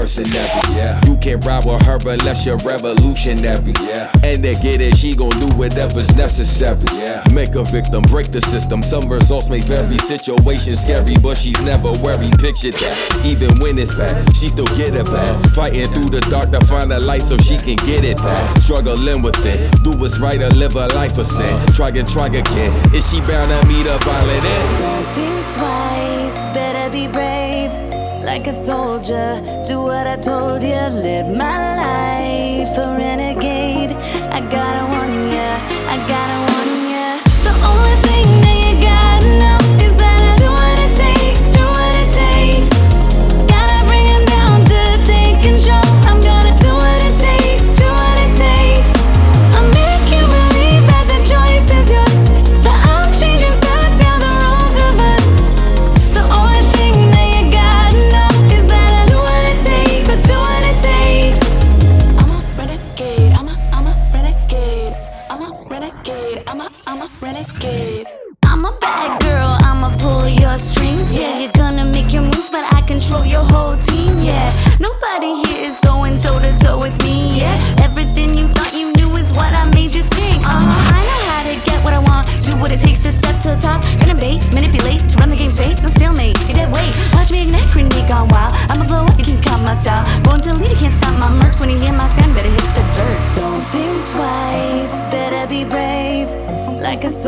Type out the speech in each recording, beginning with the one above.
mercenary. Yeah. You can't ride with her unless you're revolutionary. Yeah. And to get it, she gon' do whatever's necessary. Yeah. Make a victim, break the system. Some results may vary. Situation scary, but she's never worried. Picture that. Even when it's bad, she still get it back. Fighting through the dark to find a light so she can get it back. Struggling with it. Do what's right or live a life of sin. Try and try again. Is she bound to meet a violent end? Don't think twice, better be brave. Like a soldier, do what I told you. Live my life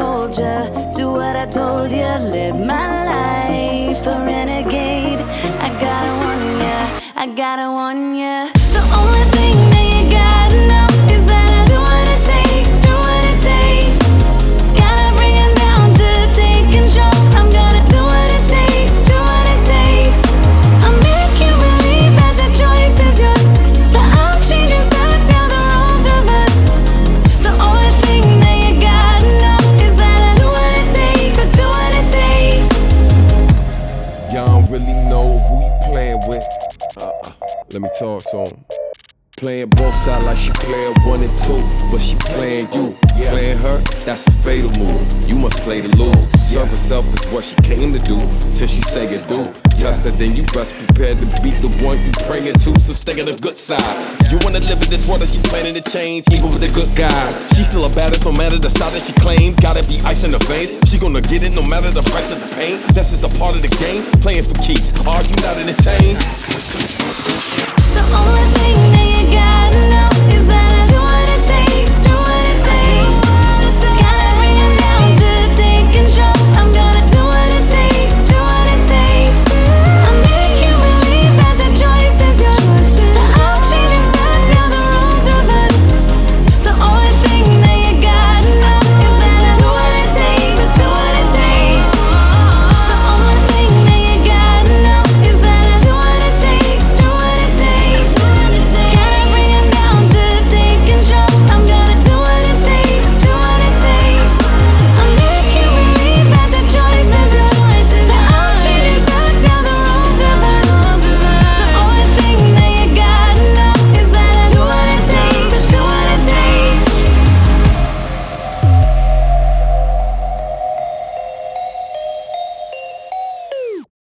Like a soldier, do what I told you. Live my life a renegade. I gotta warn ya, I gotta warn ya. The only thing Uh-uh. Let me talk to him. Playing both sides like she playing one and two, but she playing you. Playing her, that's a fatal move. You must play to lose. Serve herself is what she came to do, till she say it do. Test her, then you best prepared to beat the one you praying to, so stay on the good side. You wanna live in this world that she planning to change, even with the good guys. She still a baddest, no matter the side that she claim. Gotta be ice in her veins. She gonna get it no matter the price of the pain. That's just a part of the game. Playing for keeps. Are you not entertained? The only thing